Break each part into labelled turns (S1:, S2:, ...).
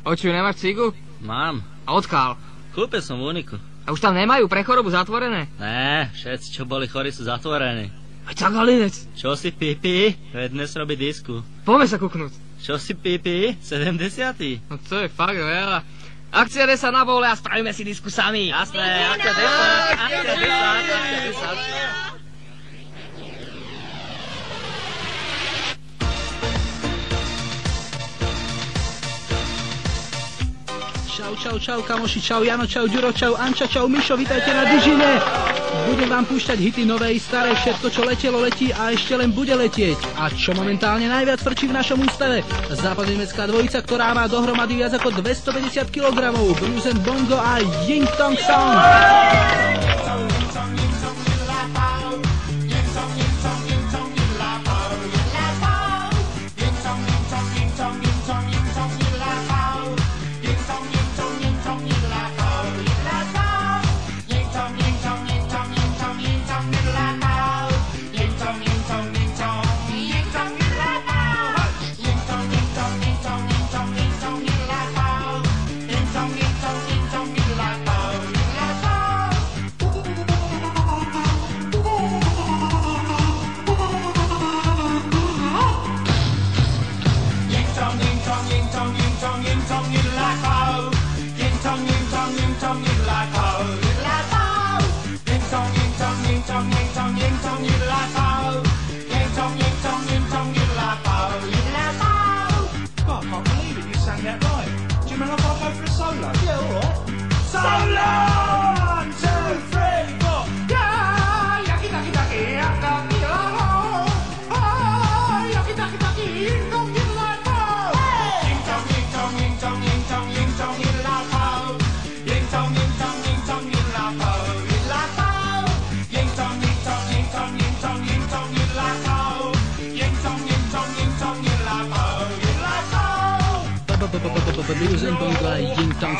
S1: Očuj, nemáš cigu?
S2: Mám.
S1: A odkál?
S2: Kúpil som v Uniku.
S1: A už tam nemajú pre chorobu zatvorené?
S2: Ne, všetci, čo boli chorí, sú zatvorení.
S1: Aj tak galinec.
S2: Čo si pipi? Veď dnes robí disku.
S1: Poďme sa kúknúť.
S2: Čo si pipi? 70.
S1: No to je fakt veľa. Akcia sa na vole a spravíme si disku sami.
S2: Jasné, akcia desa, akcia desa, akcia desa.
S3: Čau, čau, čau, kamoši, čau, Jano, čau, Ďuro, čau, Anča, čau, Mišo, vítajte na Dyžine. Budem vám púšťať hity nové i staré, všetko, čo letelo, letí a ešte len bude letieť. A čo momentálne najviac frčí v našom ústave? Západnemecká dvojica, ktorá má dohromady viac ako 250 kg, Bruce Bongo a Ying Tong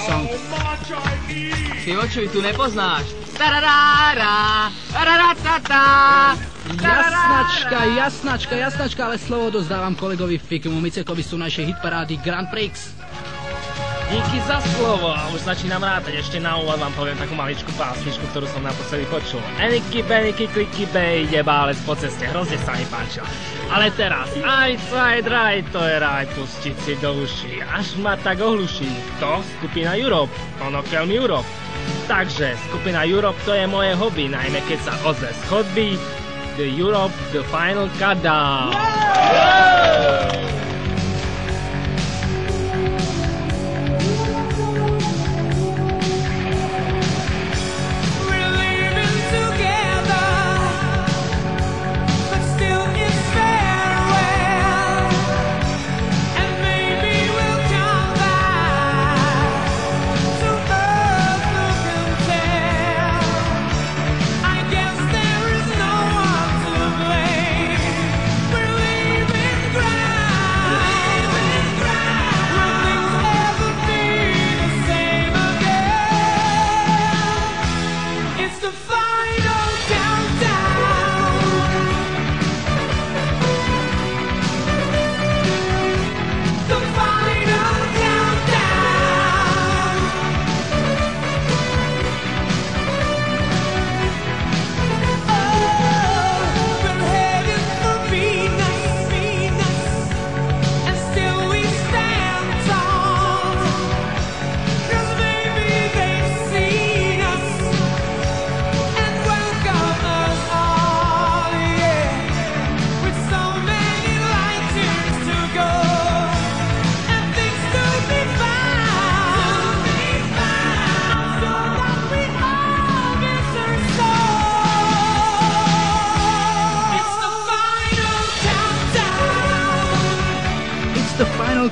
S3: Song.
S1: Jočuj, tu nepoznáš.
S3: Jasnačka, jasnačka, jasnačka, ale slovo dozdávam kolegovi Fikimu Micekovi sú naše hitparády Grand Prix.
S4: Díky za slovo a už začínam rátať. Ešte na úvod vám poviem takú maličku pásničku, ktorú som naposledy počul. Eniky, beniky, kliky, bej, ide bálec po ceste, hrozne sa mi páčila. Ale teraz, aj side raj, to je raj, pustiť si do uší, až ma tak ohluší. To skupina Europe, ono Kelm Europe. Takže skupina Europe to je moje hobby, najmä keď sa ozve chodby The Europe The Final Countdown. Yeah!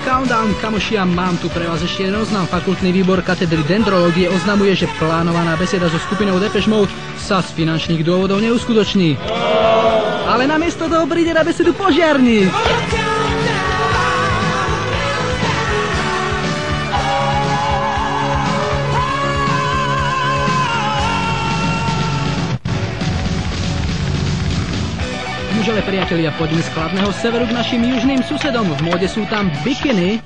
S4: Countdown, kamoši, ja mám tu pre vás ešte jeden oznam. Fakultný výbor katedry dendrológie oznamuje, že plánovaná beseda so skupinou Depeche Mode sa z finančných dôvodov neuskutoční. Ale namiesto toho príde na besedu požiarník. Mužele priatelia, poďme z chladného severu k našim južným susedom. V móde sú tam bikiny.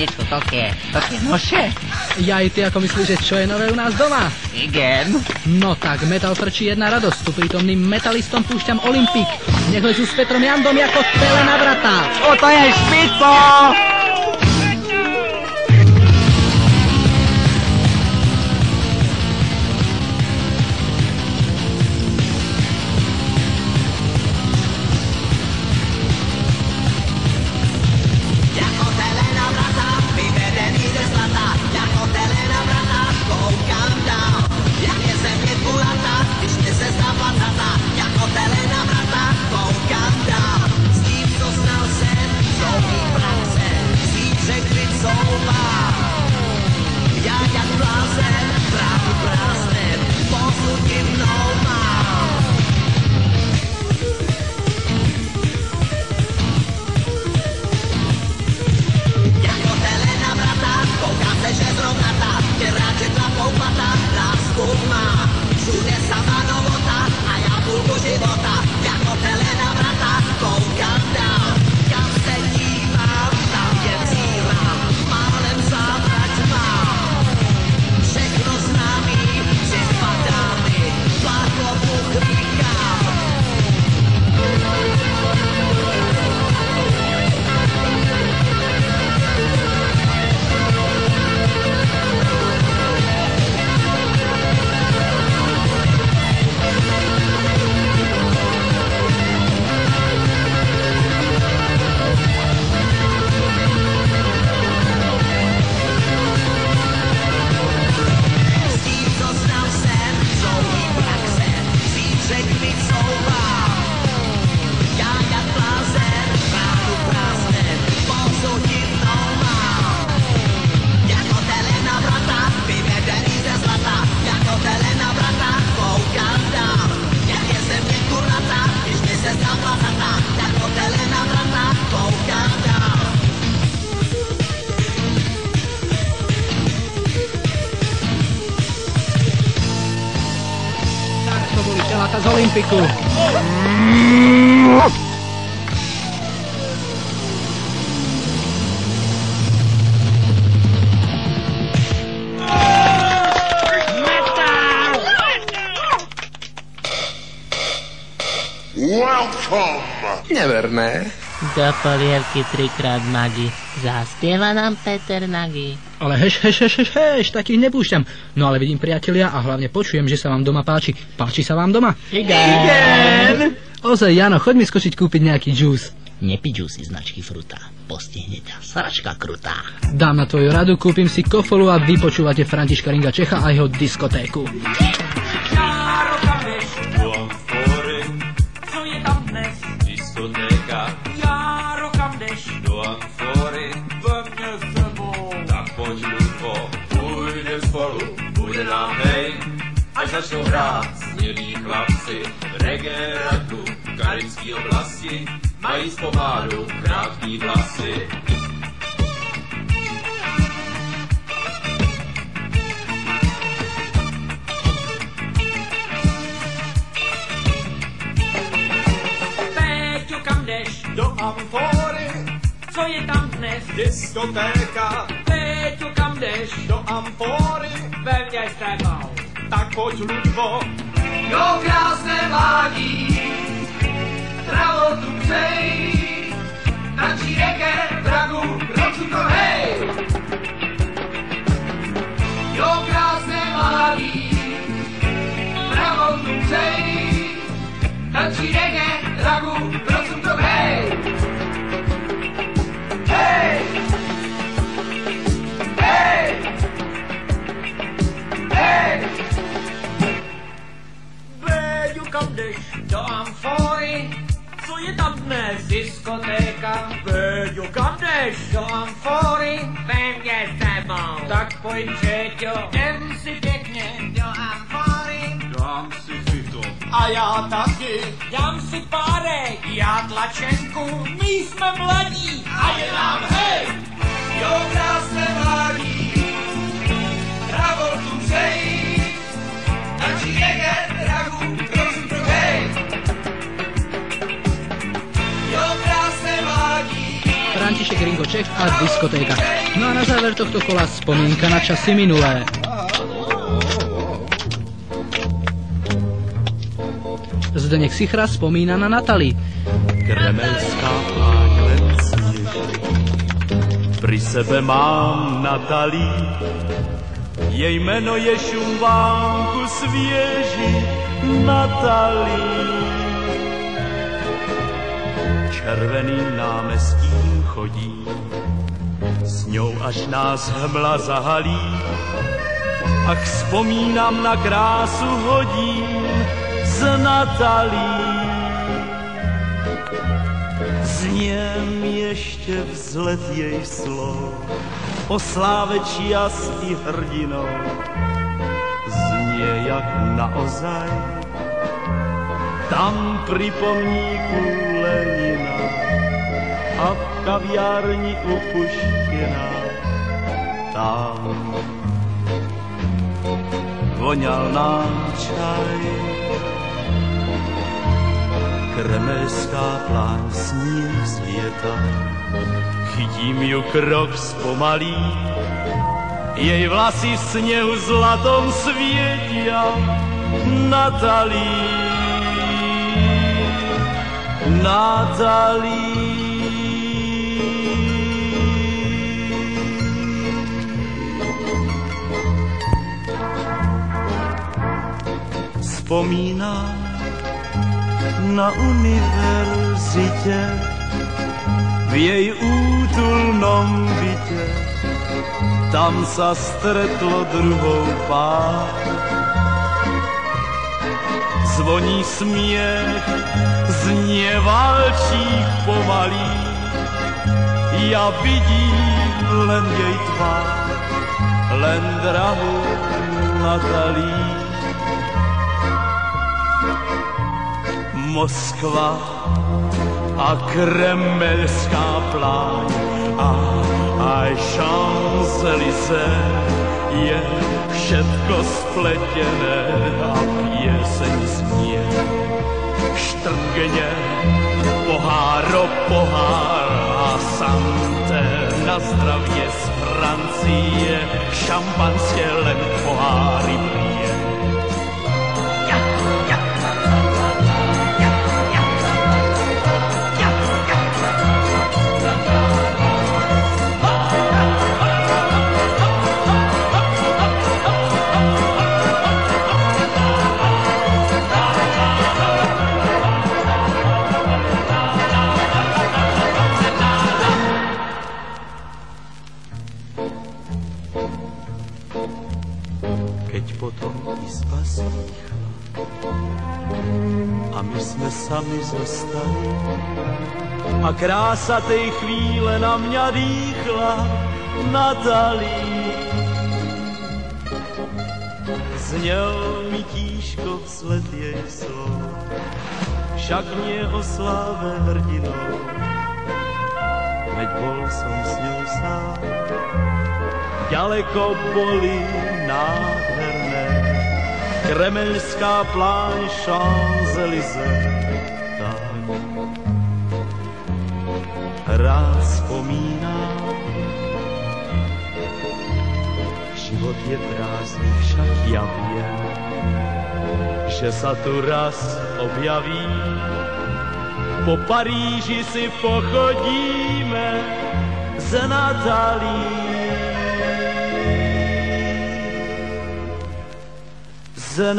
S2: Niečo také, také noše?
S3: Ja ty ako myslíš, že čo je nové u nás doma?
S2: Igen.
S3: No tak, metal frčí jedna radosť, tu prítomným metalistom púšťam Olympik. Nech ležú s Petrom Jandom ako tele na brata.
S2: O, to je špico!
S5: Do polievky trikrát magi. Zaspieva nám Peter Nagy.
S3: Ale heš, heš, heš, heš, heš, takých nepúšťam. No ale vidím priatelia a hlavne počujem, že sa vám doma páči. Páči sa vám doma?
S5: Igen.
S3: Ozaj, Jano, choď mi skočiť kúpiť nejaký džús.
S5: Nepiďu si značky fruta. Postihne ťa sračka krutá.
S3: Dám na tvoju radu, kúpim si kofolu a vy počúvate Františka Ringa Čecha a jeho diskotéku.
S6: Co
S7: hrát smělí chlapci, reggae raku, karibský oblasti, mají z pomádu krátký vlasy.
S6: Péťo, kam jdeš?
S7: Do amfory,
S6: Co je tam dnes?
S7: diskotéka,
S6: Péťo, kam jdeš?
S7: do amfory,
S6: Ve mně tebou
S7: tak poď ľudko.
S8: Jo, krásne mládí, travo tu přej, tančí reke, vragu, ročuko, hej.
S6: Jo, krásne mládí, travo tu přej, tančí reke, vragu, ročuko, hej. Čeťo. Jdem si pěkně do amfory.
S7: Dám si fito.
S6: A já taky. Dám si párek. Já tlačenku. My jsme mladí. A je nám hej.
S8: Jo, krásné mladí,
S3: František Ringo Čech a diskotéka. No a na záver tohto kola spomienka na časy minulé. Zdeněk Sichra spomína na Natali.
S9: Kremelská. Pri sebe mám Natalí, jej jméno je šumbánku svěží Natalí. Červeným námestím chodí, s ňou až nás hmla zahalí. Ach, vzpomínám na krásu hodín z Natalí. Zněm ještě vzlet jej slov, o sláveči i hrdinou. Znie jak naozaj, tam pri pomníku Lenina a v kaviárni u Puškina. Tam voňal nám čaj, Kremelská pláň sníh z lieta. Chytím ju krok zpomalí, jej vlasy v sněhu zlatom svietia. Natalí, Natalí. Vzpomínám na univerzitě v jej útulnom bytě. Tam sa stretlo druhou pár. Zvoní smiech, znie valčík pomalý. Ja vidím len jej tvár, len drahú Natalí. Moskva a kremelská pláň a aj Champs-Élysées je všetko spletené a pieseň znie. Štrngene pohár o pohár a santé na zdravie z Francie šampanské len poháry pije. A my sme sami zostali a krása tej chvíle na mňa dýchla Natalí. Znel mi tížko vsled jej slov, však nie o sláve hrdinou, veď bol som s ňou sám ďaleko boli nádherné. Kremelská pláň Champs-Élysées, tak rád spomínám. Život je prázdny, však ja viem, že sa tu raz objaví. Po Paríži si pochodíme z Natalí. Z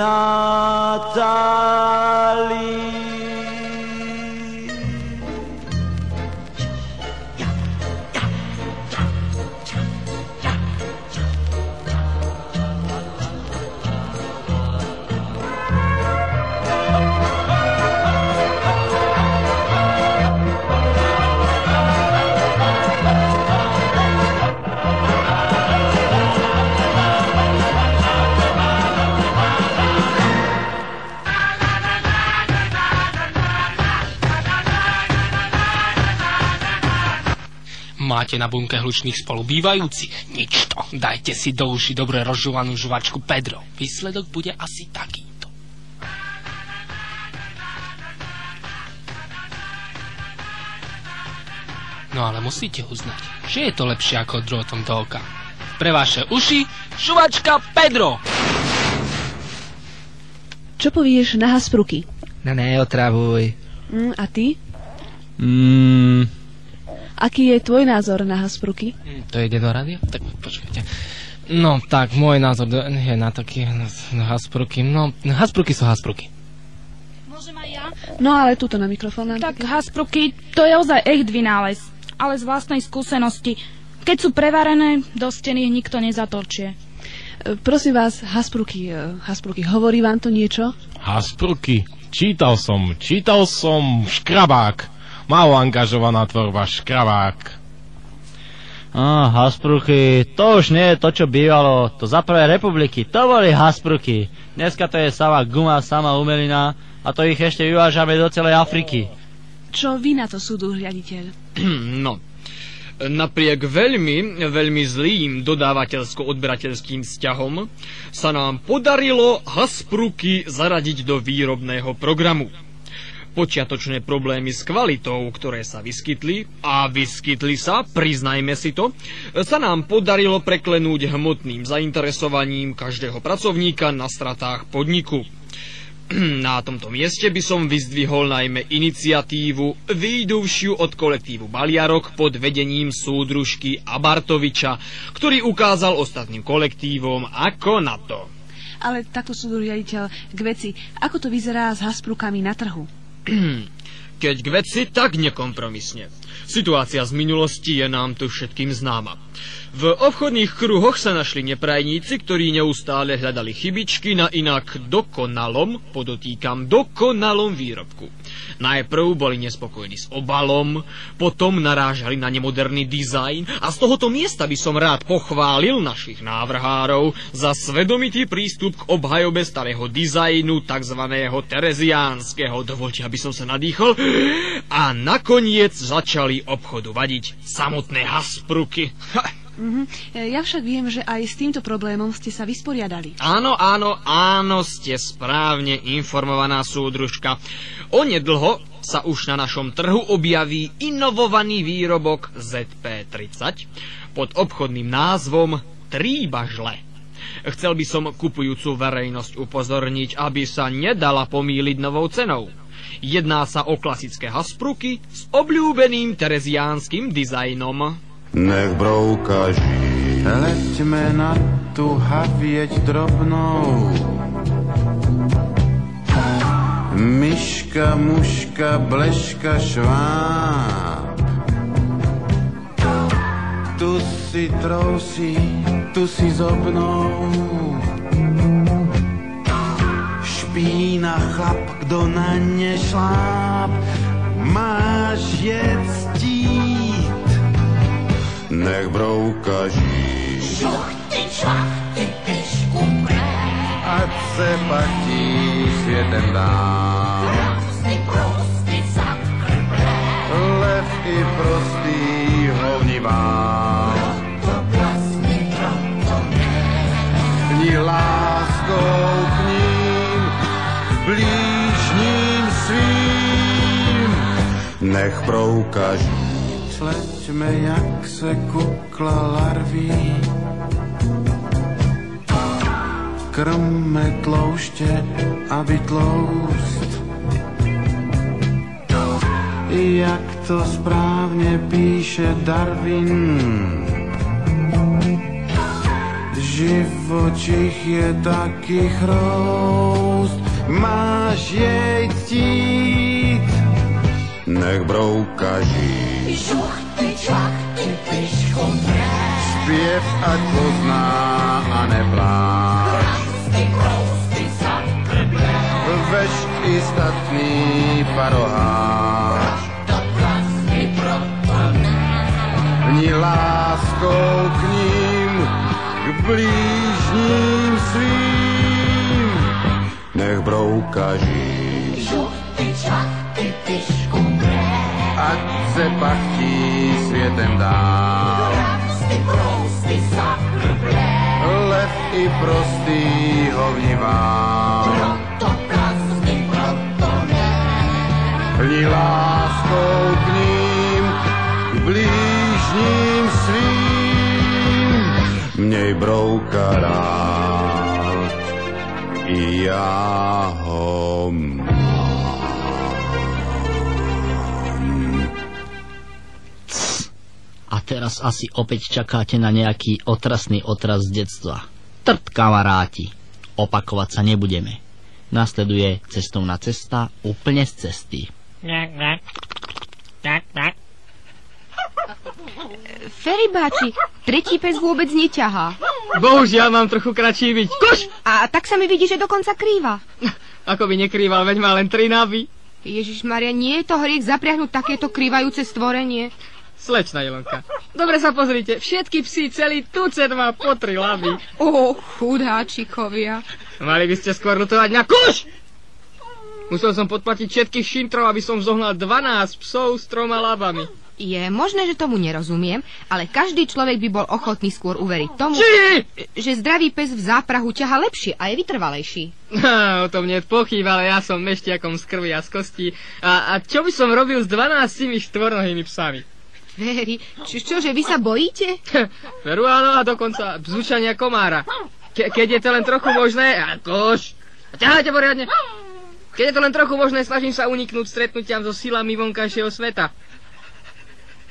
S4: máte na bunke hlučných spolubývajúcich? Nič to. Dajte si do uši dobre rozžuvanú žuvačku Pedro. Výsledok bude asi takýto. No ale musíte uznať, že je to lepšie ako drôtom do oka. Pre vaše uši, žuvačka Pedro!
S10: Čo povieš na Haspruky?
S11: No neotravuj.
S10: Mm, a ty?
S11: Mm,
S10: Aký je tvoj názor na Haspruky?
S4: To ide do rádia? Tak počkajte. No tak, môj názor je na taký na Haspruky. No, Haspruky sú Haspruky.
S12: Môžem aj ja?
S10: No ale tuto na mikrofón.
S12: Tak Haspruky, to je ozaj echt vynález. Ale z vlastnej skúsenosti. Keď sú prevarené, do steny ich nikto nezatočie.
S10: E, Prosím vás, Haspruky, e, Haspruky, hovorí vám to niečo?
S13: Haspruky. Čítal som, čítal som Škrabák. Málo angažovaná tvorba Škrabák.
S14: Á, Haspruchy, to už nie je to, čo bývalo. To za prvé republiky, to boli Haspruchy. Dneska to je sama guma, sama umelina a to ich ešte vyvážame do celej Afriky.
S10: Čo vy na to súdu riaditeľ?
S15: No, napriek veľmi, veľmi zlým dodávateľsko-odberateľským vzťahom sa nám podarilo Haspruky zaradiť do výrobného programu. Počiatočné problémy s kvalitou, ktoré sa vyskytli, a vyskytli sa, priznajme si to, sa nám podarilo preklenúť hmotným zainteresovaním každého pracovníka na stratách podniku. Na tomto mieste by som vyzdvihol najmä iniciatívu výjduvšiu od kolektívu Baliarok pod vedením súdružky Abartoviča, ktorý ukázal ostatným kolektívom ako na to.
S10: Ale takto riaditeľ k veci. Ako to vyzerá s Hasprukami na trhu?
S15: 嗯 Keď k veci, tak nekompromisne. Situácia z minulosti je nám tu všetkým známa. V obchodných kruhoch sa našli neprajníci, ktorí neustále hľadali chybičky na inak dokonalom, podotýkam, dokonalom výrobku. Najprv boli nespokojní s obalom, potom narážali na nemoderný dizajn a z tohoto miesta by som rád pochválil našich návrhárov za svedomitý prístup k obhajobe starého dizajnu, tzv. tereziánskeho, dovolte, aby som sa nadýchol, a nakoniec začali obchodu vadiť samotné haspruky. Ha.
S10: Mhm. Ja však viem, že aj s týmto problémom ste sa vysporiadali.
S15: Áno, áno, áno, ste správne informovaná súdružka. Onedlho sa už na našom trhu objaví inovovaný výrobok ZP30 pod obchodným názvom Tríbažle. Chcel by som kupujúcu verejnosť upozorniť, aby sa nedala pomýliť novou cenou. Jedná sa o klasické haspruky s obľúbeným tereziánskym dizajnom.
S16: Nech brouka ží. Leďme na tu havieť drobnou. Myška, muška, bleška, šváb. Tu si trousí, tu si zobnou. Špína chlap, kdo na ne šláp, máš jet stít. Nech brouka ží.
S17: Šuchty, čvachty, pišku
S16: Ať se patí světem dám.
S17: Prosty, prosty, zakrblé.
S16: Lev i prostý hovnivá. Nech proukaží. Sleďme, jak se kukla larví. Krmme tlouště, aby tloust. Jak to správně píše Darwin. Živočich je taky chroust, máš jej ctít. Nech brouka žít.
S17: Šuchty, čvachty, pišku
S16: Zpěv ať pozná a nepláč.
S17: Prosty, prosty, zakrblé.
S16: Veš i statný
S17: ne.
S16: Ní láskou k ním, k blížním svým. Nech brouka žít.
S17: Šuchty, čvachty, pišku
S16: Ať chce pachtí světem dál. Lev i prostý hovnivá. Plní láskou k ním, k blížním svým. Měj brouka rád, i já
S14: teraz asi opäť čakáte na nejaký otrasný otras z detstva. Trt kamaráti. Opakovať sa nebudeme. Nasleduje cestovná cesta úplne z cesty.
S18: Feribáči, tretí pes vôbec neťahá.
S1: Bohužiaľ mám trochu kratší byť. Koš!
S18: A tak sa mi vidí, že dokonca krýva.
S1: Ako by nekrýval, veď má len tri navy.
S18: Ježiš Maria, nie je to hriech zapriahnuť takéto krývajúce stvorenie.
S1: Slečna Ilonka. Dobre sa pozrite, všetky psi, celý tucet má po tri lavy.
S18: Ó, chudáčikovia.
S1: Mali by ste skôr lutovať na kuš! Musel som podplatiť všetkých šintrov, aby som zohnal 12 psov s troma lavami.
S18: Je možné, že tomu nerozumiem, ale každý človek by bol ochotný skôr uveriť tomu,
S1: Či?
S18: že zdravý pes v záprahu ťaha lepšie a je vytrvalejší.
S1: Ha, o tom nie je pochyb, ale ja som mešťakom z krvi a z kosti. A, a čo by som robil s 12 štvornohými psami?
S18: Veri, čo, čože vy sa bojíte?
S1: Veru áno a dokonca bzučania komára. Ke, keď je to len trochu možné, akož, ťahajte poriadne. Keď je to len trochu možné, snažím sa uniknúť stretnutiam so silami vonkajšieho sveta.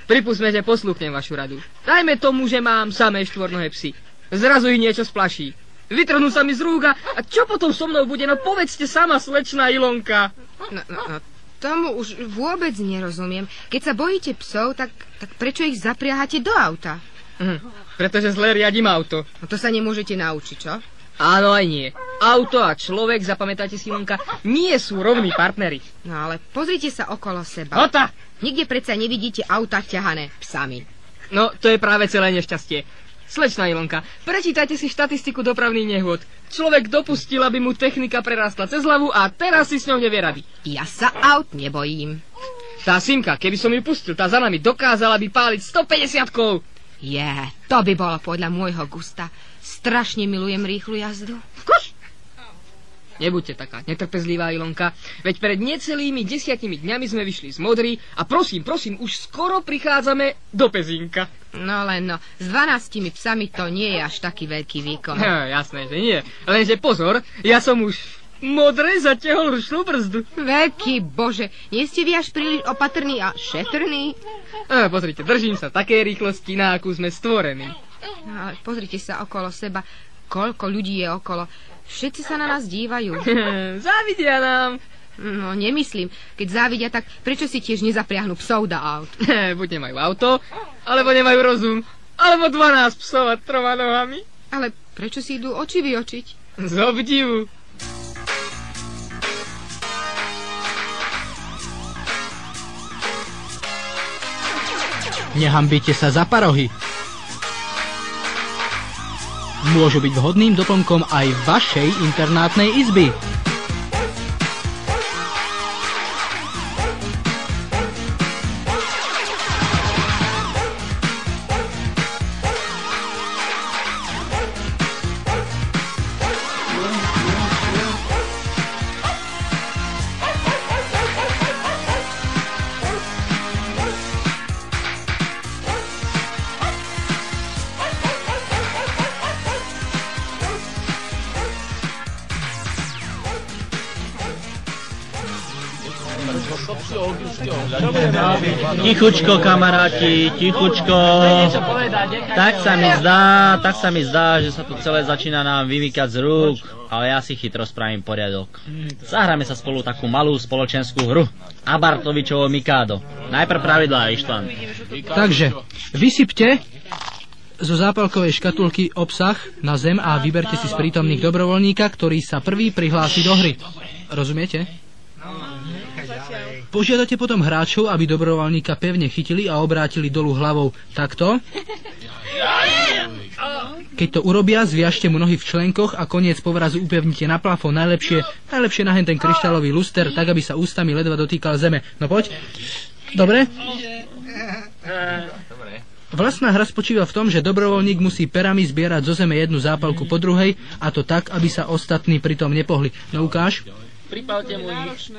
S1: Pripustme, že poslúchnem vašu radu. Dajme tomu, že mám samé štvornohé psy. Zrazu ich niečo splaší. Vytrhnú sa mi z rúk a a čo potom so mnou bude? No povedzte sama, slečná Ilonka.
S18: No, no, no, tomu už vôbec nerozumiem. Keď sa bojíte psov, tak, tak prečo ich zapriahate do auta?
S1: Hm, pretože zle riadím auto.
S18: No to sa nemôžete naučiť, čo?
S1: Áno aj nie. Auto a človek, zapamätajte si, Ilonka, nie sú rovní partneri.
S18: No ale pozrite sa okolo seba.
S1: Ota!
S18: Nikde predsa nevidíte auta ťahané psami.
S1: No, to je práve celé nešťastie. Slečná Ilonka, prečítajte si štatistiku dopravných nehôd. Človek dopustil, aby mu technika prerastla cez hlavu a teraz si s ňou nevie rady.
S18: Ja sa aut nebojím.
S1: Tá Simka, keby som ju pustil, tá za nami dokázala by páliť 150 kov.
S18: Je, yeah, to by bolo podľa môjho gusta. Strašne milujem rýchlu jazdu.
S1: Koš! Nebuďte taká netrpezlivá, Ilonka. Veď pred necelými desiatimi dňami sme vyšli z Modry a prosím, prosím, už skoro prichádzame do Pezínka.
S18: No len no, s dvanáctimi psami to nie je až taký veľký výkon.
S1: Ja, jasné, že nie. Lenže pozor, ja som už modre zatiahol ručnú brzdu.
S18: Veľký bože, nie ste vy až príliš opatrný a šetrný?
S1: A, pozrite, držím sa takej rýchlosti, na akú sme stvorení.
S18: No, ale pozrite sa okolo seba, koľko ľudí je okolo. Všetci sa na nás dívajú.
S1: Závidia nám.
S18: No, nemyslím. Keď závidia, tak prečo si tiež nezapriahnu psov do aut?
S1: Buď nemajú auto, alebo nemajú rozum. Alebo 12 psov a troma nohami.
S18: Ale prečo si idú oči vyočiť?
S1: Z obdivu.
S3: Nehambite sa za parohy. Môžu byť vhodným doplnkom aj vašej internátnej izby.
S14: Tichučko, kamaráti, tichučko. Tak sa mi zdá, tak sa mi zdá, že sa tu celé začína nám vymykať z rúk, ale ja si chytro spravím poriadok. Zahráme sa spolu takú malú spoločenskú hru. Abartovičovo Mikádo. Najprv pravidlá, Ištvan.
S3: Takže, vysypte zo zápalkovej škatulky obsah na zem a vyberte si z prítomných dobrovoľníka, ktorý sa prvý prihlási do hry. Rozumiete? Požiadate potom hráčov, aby dobrovoľníka pevne chytili a obrátili dolu hlavou takto. Keď to urobia, zviažte mu nohy v členkoch a koniec povrazu upevnite na plafón. Najlepšie, najlepšie na ten kryštálový luster, tak aby sa ústami ledva dotýkal zeme. No poď. Dobre? Vlastná hra spočíva v tom, že dobrovoľník musí perami zbierať zo zeme jednu zápalku po druhej a to tak, aby sa ostatní pritom nepohli. No ukáž?
S1: Pripavte mu ich.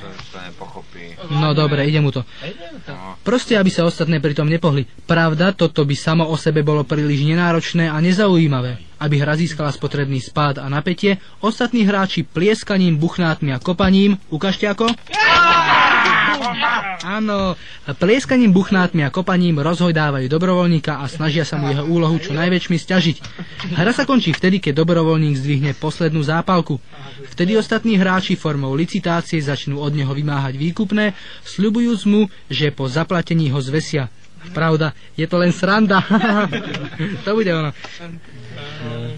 S19: To nepochopí.
S3: No dobre, ide mu to. Proste, aby sa ostatné pritom nepohli. Pravda, toto by samo o sebe bolo príliš nenáročné a nezaujímavé. Aby hra získala spotrebný spád a napätie, ostatní hráči plieskaním, buchnátmi a kopaním, ukážte ako? Áno, plieskaním, buchnátmi a kopaním rozhojdávajú dobrovoľníka a snažia sa mu jeho úlohu čo najväčšmi stiažiť. Hra sa končí vtedy, keď dobrovoľník zdvihne poslednú zápalku. Vtedy ostatní hráči formou licitácie začnú od neho vymáhať výkupné, sľubujúc mu, že po zaplatení ho zvesia. Pravda, je to len sranda. to bude ono.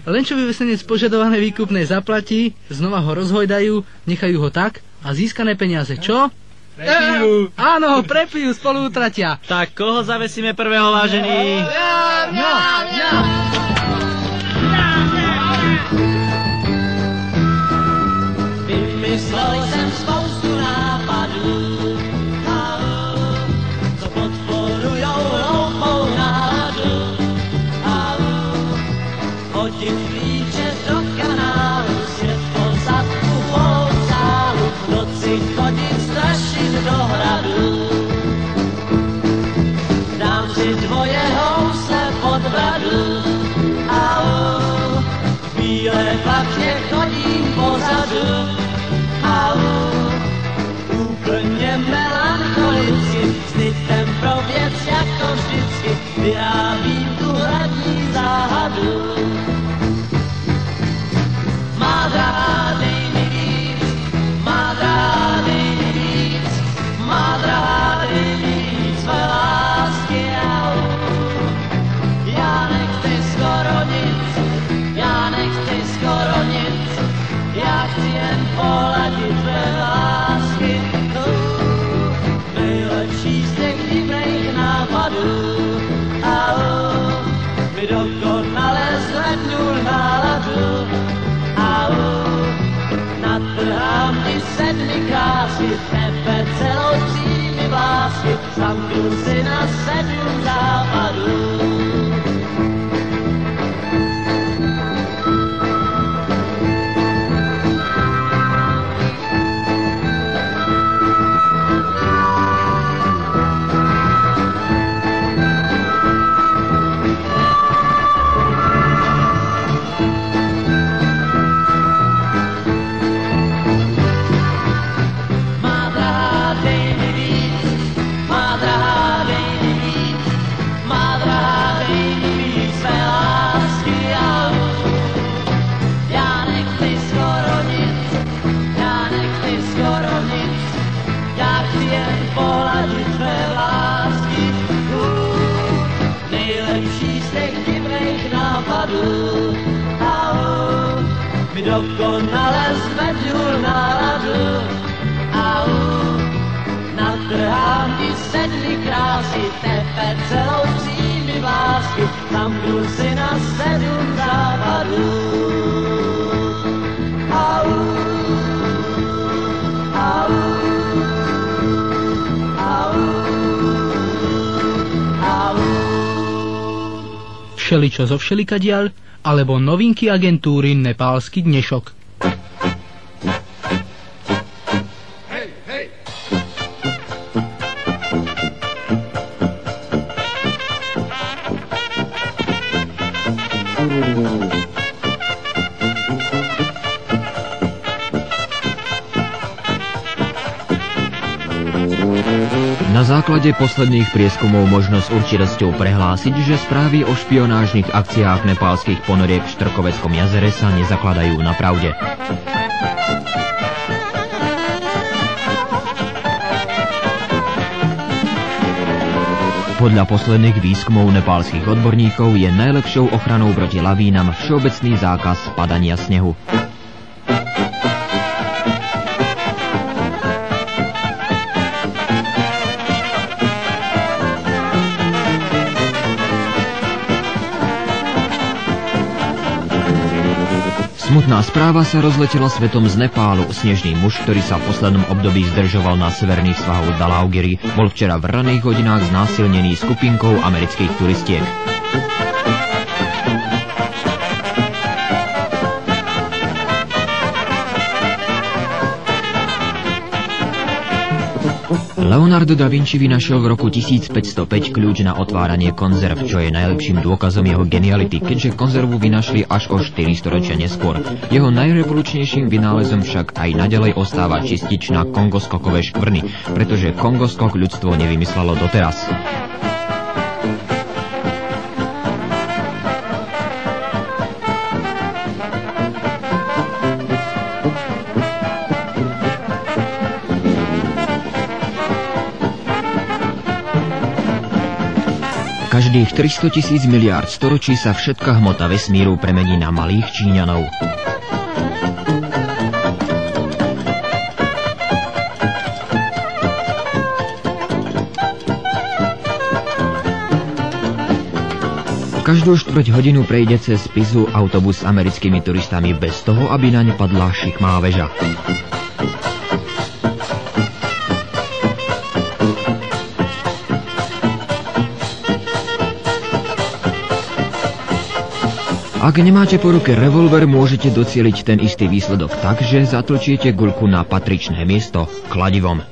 S3: Len čo vyvesenec požadované výkupné zaplatí, znova ho rozhojdajú, nechajú ho tak a získané peniaze čo?
S14: Prepijú.
S3: Áno, prepijú, spolu utratia.
S14: Tak koho zavesíme prvého, vážený?
S3: No, no.
S8: Vymyslel jsem spoustu vyrábím tu hradní záhadu. Zamknu si na sedm zamknu si na sedm západů. Au, au, au.
S3: Všeličo zo všelikadiaľ, alebo novinky agentúry Nepálsky dnešok.
S20: Základe posledných prieskumov možno s určitosťou prehlásiť, že správy o špionážnych akciách nepálskych ponoriek v Štrkoveckom jazere sa nezakladajú na pravde. Podľa posledných výskumov nepálskych odborníkov je najlepšou ochranou proti lavínam všeobecný zákaz padania snehu. Smutná správa sa rozletela svetom z Nepálu. Snežný muž, ktorý sa v poslednom období zdržoval na severných svahoch Dalaugiri, bol včera v raných hodinách znásilnený skupinkou amerických turistiek. Leonardo da Vinci vynašiel v roku 1505 kľúč na otváranie konzerv, čo je najlepším dôkazom jeho geniality, keďže konzervu vynašli až o 4 storočia neskôr. Jeho najrevolučnejším vynálezom však aj naďalej ostáva čističná kongoskokové škvrny, pretože kongoskok ľudstvo nevymyslelo doteraz. Každých 300 tisíc miliárd storočí sa všetka hmota vesmíru premení na malých Číňanov. Každú štvrť hodinu prejde cez Pizu autobus s americkými turistami bez toho, aby naň padla šikmá väža. Ak nemáte po ruke revolver, môžete docieliť ten istý výsledok tak, že zatlčiete guľku na patričné miesto kladivom.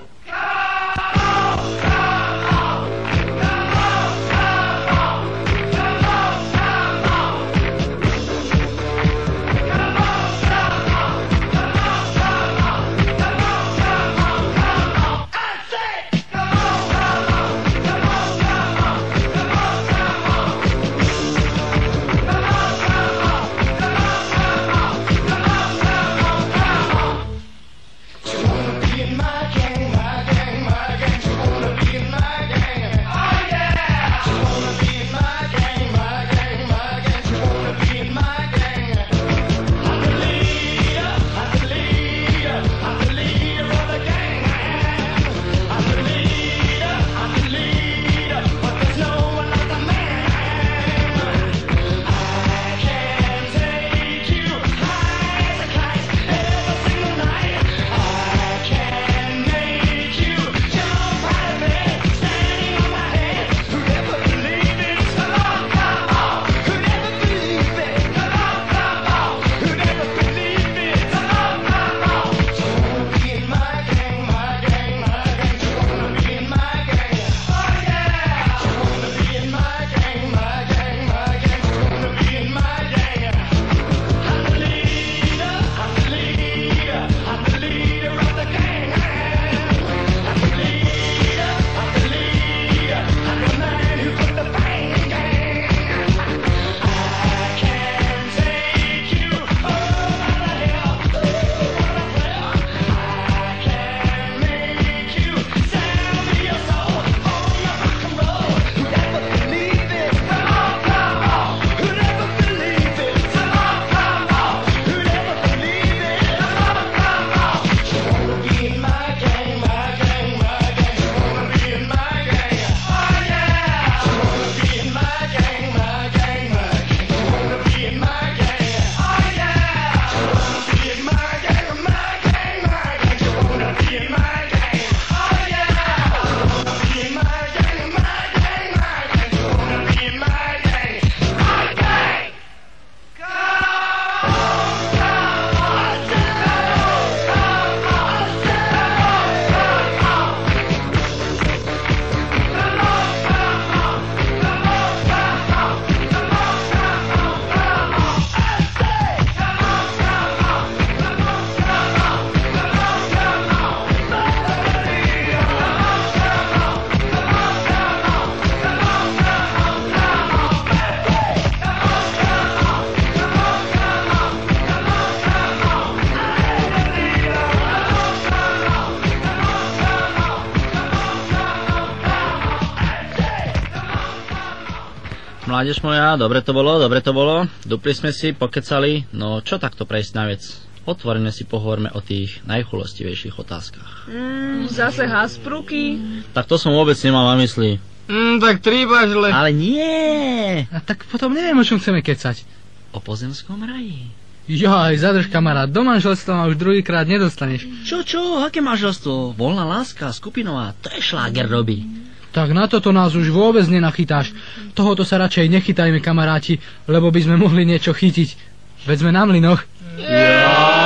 S21: mládež moja, dobre to bolo, dobre to bolo. Dupli sme si, pokecali, no čo takto prejsť na vec? Otvorene si pohovorme o tých najchulostivejších otázkach.
S1: Mm, zase haspruky.
S21: Tak to som vôbec nemal na mysli.
S22: Mm, tak tri bažle.
S21: Ale nie.
S3: A tak potom neviem, o čom chceme kecať.
S21: O pozemskom raji.
S3: Joj, zadrž kamarát, do manželstva ma už druhýkrát nedostaneš.
S14: Čo, čo, aké manželstvo? Voľná láska, skupinová, to je šláger robí.
S3: Tak na toto nás už vôbec nenachytáš. Tohoto sa radšej nechytajme, kamaráti, lebo by sme mohli niečo chytiť. Veď sme na mlinoch.
S8: Yeah!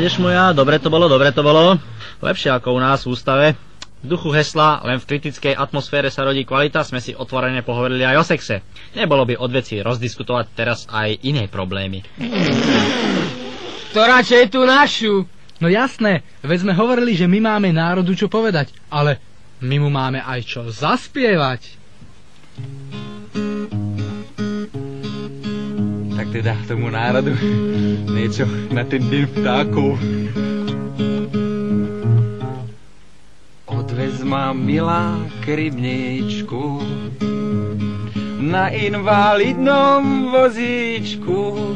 S14: mládež moja, dobre to bolo, dobre to bolo. Lepšie ako u nás v ústave. V duchu hesla, len v kritickej atmosfére sa rodí kvalita, sme si otvorene pohovorili aj o sexe. Nebolo by od veci rozdiskutovať teraz aj iné problémy.
S3: To radšej tú našu. No jasné, veď sme hovorili, že my máme národu čo povedať, ale my mu máme aj čo zaspievať.
S23: Teda tomu národu niečo na ten deň vtákov. Odvez ma, milá, k rybníčku, na invalidnom vozíčku.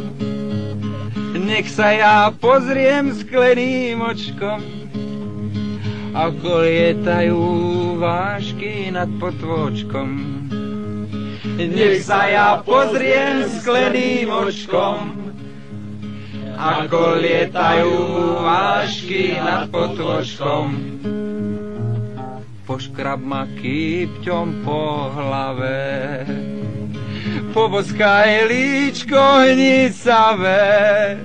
S23: Nech sa ja pozriem skleným očkom, ako lietajú vášky nad potvočkom. Nech sa ja pozriem skleným očkom, ako lietajú vášky nad potvočkom. Poškrab ma kýpťom po hlave, poboskaj líčko hnisavé,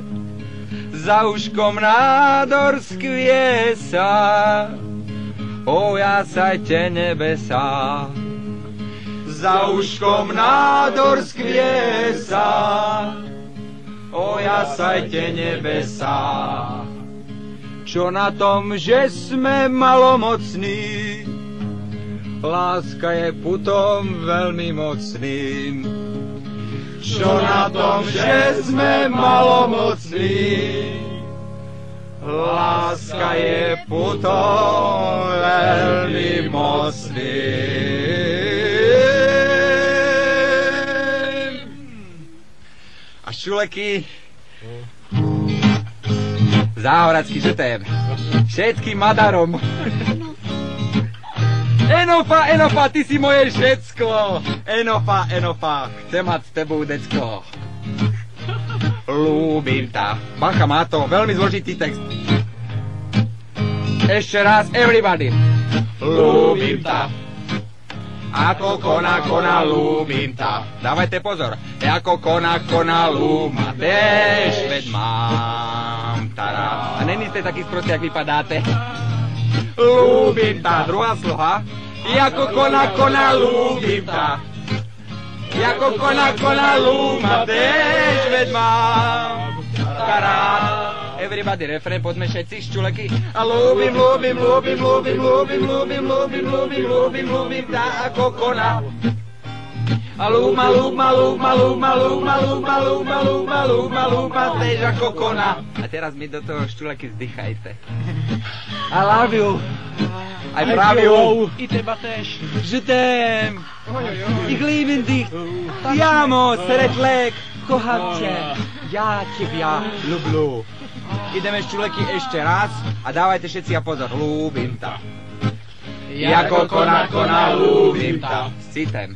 S23: za uškom nádor skviesa, ojasajte nebesa. Za uškom nádor skviesa, ojasajte nebesa. Čo na tom, že sme malomocní, láska je putom veľmi mocným. Čo na tom, že sme malomocní, láska je putom veľmi mocným. A šuleky, záhoracký žetém, všetkým madarom. Enofa, Enofa, ty si moje žecko. Enofa, Enofa, chcem mať s tebou decko. Lúbim ta. Bacha, má to veľmi zložitý text. Ešte raz, everybody. Lúbim ta. Ako kona, kona, lúbim ta. Dávajte pozor. Ako kona, kona, lúma. Deš, veď mám. Tada. A není ste taký sprostý, jak vypadáte. Lúbim ta. Druhá sloha. Jako kona, kona, lúbim ta. Jako kona, kona, lúma. Deš, veď mám. Tada. Everybody, refrén, poďme všetci ščuleky. A lúbim, lúbim, lúbim, lúbim, lúbim, lúbim, lúbim, lúbim, lúbim, lúbim, tá ako kona. A lúma, lúma, lúma, lúma, lúma, lúma, lúma, lúma, lúma, lúma, tež ako kona. A teraz mi do toho ščuleky vzdychajte. I love you. I love you.
S3: I teba tež.
S23: T'aime. Ich lieben dich. Ti amo, sretlek. Kocham ťa. Ja tebia ľublu. Ideme ščuleky ešte raz a dávajte všetci a pozor. Lúbim ta. Jako kona, kona, lúbim ta. S citem.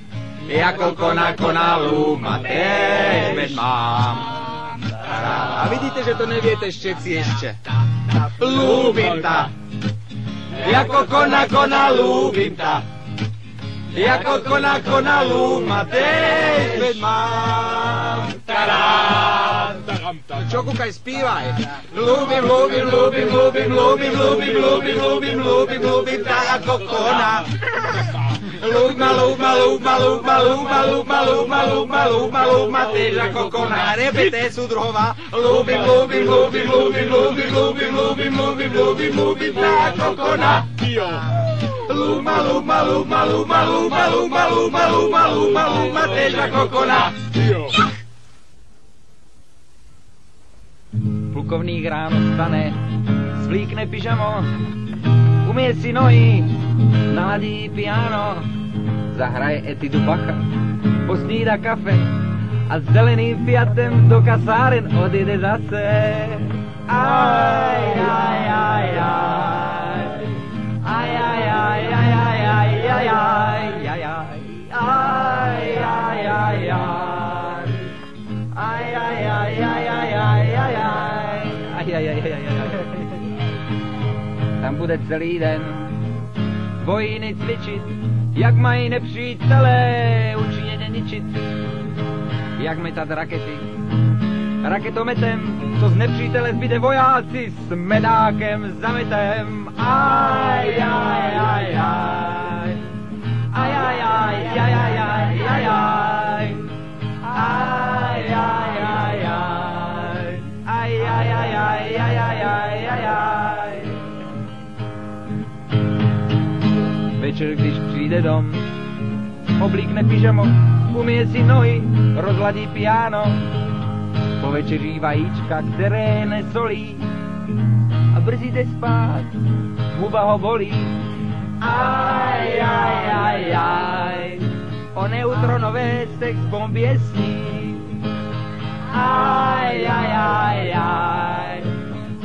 S23: Jako kona, kona, lúma, tež veď mám. A vidíte, že to neviete všetci ešte. Lúbim ta. Jako kona, kona, lúbim ta. Jako kona, kona, lúma, tež veď mám. Tarán. Čo kúkaj, spívaj. Lúbim, lúbim, lúbim, lúbim, lúbim, lúbim, lúbim, lúbim, lúbim, lúbim, tak ako kona. Lúbma, lúbma, lúbma, lúbma, lúbma, lúbma, lúbma, lúbma, lúbma, lúbma, tiež ako kona. Repete súdruhová. Lúbim, lúbim, lúbim, lúbim, lúbim, lúbim, lúbim, lúbim, lúbim, lúbim, tak ako kona. Lúbma, lúbma, lúbma, lúbma, lúbma, lúbma, lúbma, lúbma, lúbma, lúbma, tiež ako kona. Plukovník ráno stane, zvlíkne pyžamo, umie si nohy, naladí piano, zahraje etidu Bacha, posnída kafe a s zeleným fiatem do kasáren odjede zase. Aj, aj, aj. Aj, aj, aj, aj, aj, aj, aj, aj, aj, aj. Aj, aj, aj, aj. Aj, Tam bude celý den vojny cvičit, jak mají nepřítelé účinně ničit, jak metat rakety. Raketometem, co z nepřítele zbyde vojáci s medákem zametem. Aj, aj, aj, aj. Aj, aj, aj, aj, aj, aj, aj, aj. Aj, aj, aj, aj. Aj, aj, aj, aj, aj, aj, aj, aj, Večer, když přijde dom, oblíkne pyžamo, umie si nohy, rozladí piano, po večeří vajíčka, které nesolí a brzy jde spát, huba ho bolí. Aj, aj, aj, aj, o neutronové sex bombě sní. Aj, aj, aj, aj,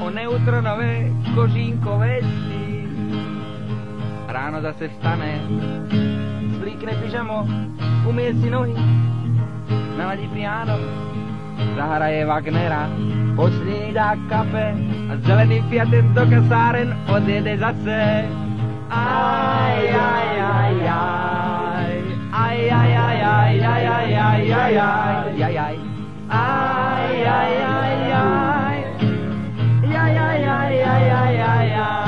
S23: o neutronové kožínkové sní. Ráno zase vstane, zvlíkne pyžamo, umie si nohy, naladí piano, zahraje Wagnera, posnídá kafe a zeleným fiatem do kasáren odjede zase. Aj, aj, aj, aj, aj, aj, aj, aj, aj, aj, aj, aj, aj, aj, aj, Aj, aj, aj, aj. Aj, aj, aj, aj, aj, aj, aj.